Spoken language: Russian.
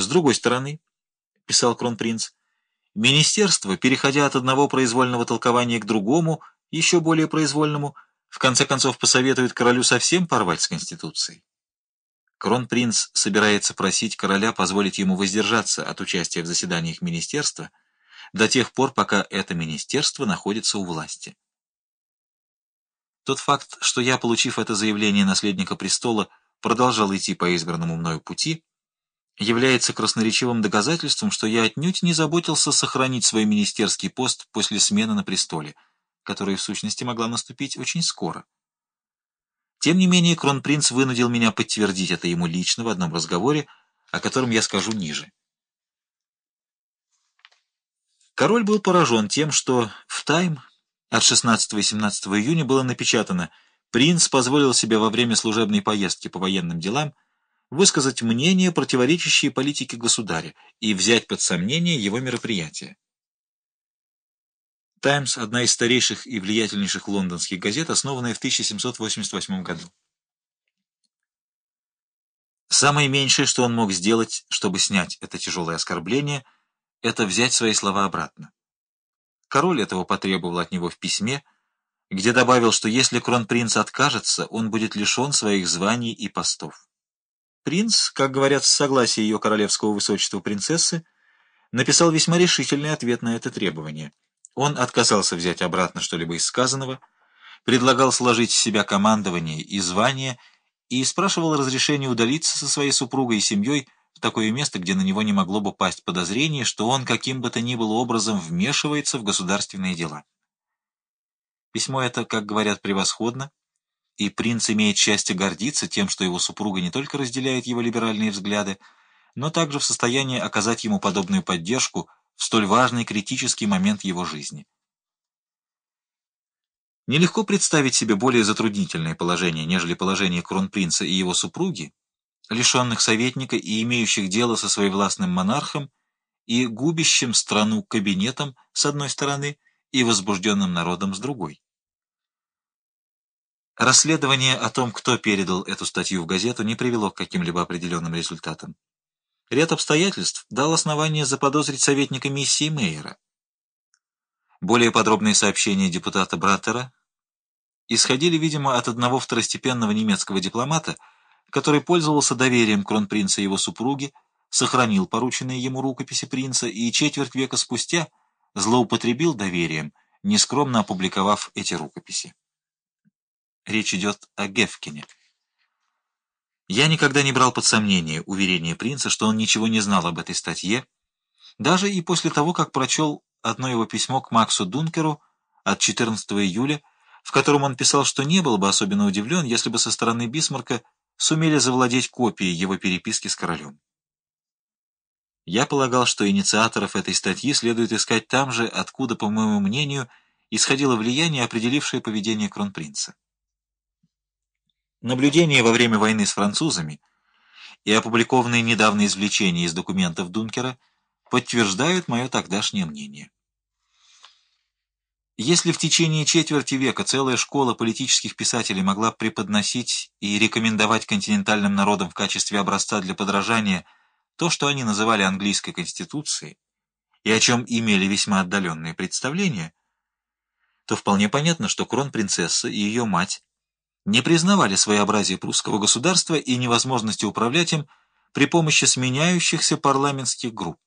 С другой стороны, — писал кронпринц, — министерство, переходя от одного произвольного толкования к другому, еще более произвольному, в конце концов посоветует королю совсем порвать с Конституцией. Кронпринц собирается просить короля позволить ему воздержаться от участия в заседаниях министерства до тех пор, пока это министерство находится у власти. Тот факт, что я, получив это заявление наследника престола, продолжал идти по избранному мною пути, является красноречивым доказательством, что я отнюдь не заботился сохранить свой министерский пост после смены на престоле, которая в сущности могла наступить очень скоро. Тем не менее, кронпринц вынудил меня подтвердить это ему лично в одном разговоре, о котором я скажу ниже. Король был поражен тем, что в «Тайм» от 16 и 17 июня было напечатано «Принц позволил себе во время служебной поездки по военным делам высказать мнение, противоречащее политике государя, и взять под сомнение его мероприятия». «Таймс» — одна из старейших и влиятельнейших лондонских газет, основанная в 1788 году. Самое меньшее, что он мог сделать, чтобы снять это тяжелое оскорбление, это взять свои слова обратно. Король этого потребовал от него в письме, где добавил, что если кронпринц откажется, он будет лишен своих званий и постов. Принц, как говорят, с согласия ее королевского высочества принцессы, написал весьма решительный ответ на это требование. Он отказался взять обратно что-либо из сказанного, предлагал сложить с себя командование и звание и спрашивал разрешения удалиться со своей супругой и семьей, в такое место, где на него не могло бы пасть подозрение, что он каким бы то ни было образом вмешивается в государственные дела. Письмо это, как говорят, превосходно, и принц имеет счастье гордиться тем, что его супруга не только разделяет его либеральные взгляды, но также в состоянии оказать ему подобную поддержку в столь важный критический момент его жизни. Нелегко представить себе более затруднительное положение, нежели положение кронпринца и его супруги, лишенных советника и имеющих дело со своевластным монархом и губящим страну кабинетом с одной стороны и возбужденным народом с другой. Расследование о том, кто передал эту статью в газету, не привело к каким-либо определенным результатам. Ряд обстоятельств дал основание заподозрить советника миссии Мейера. Более подробные сообщения депутата Браттера исходили, видимо, от одного второстепенного немецкого дипломата, который пользовался доверием кронпринца и его супруги, сохранил порученные ему рукописи принца и четверть века спустя злоупотребил доверием, нескромно опубликовав эти рукописи. Речь идет о Гефкине. Я никогда не брал под сомнение уверение принца, что он ничего не знал об этой статье, даже и после того, как прочел одно его письмо к Максу Дункеру от 14 июля, в котором он писал, что не был бы особенно удивлен, если бы со стороны Бисмарка сумели завладеть копией его переписки с королем. Я полагал, что инициаторов этой статьи следует искать там же, откуда, по моему мнению, исходило влияние, определившее поведение кронпринца. Наблюдения во время войны с французами и опубликованные недавно извлечения из документов Дункера подтверждают мое тогдашнее мнение. Если в течение четверти века целая школа политических писателей могла преподносить и рекомендовать континентальным народам в качестве образца для подражания то, что они называли английской конституцией, и о чем имели весьма отдаленные представления, то вполне понятно, что кронпринцесса и ее мать не признавали своеобразие прусского государства и невозможности управлять им при помощи сменяющихся парламентских групп.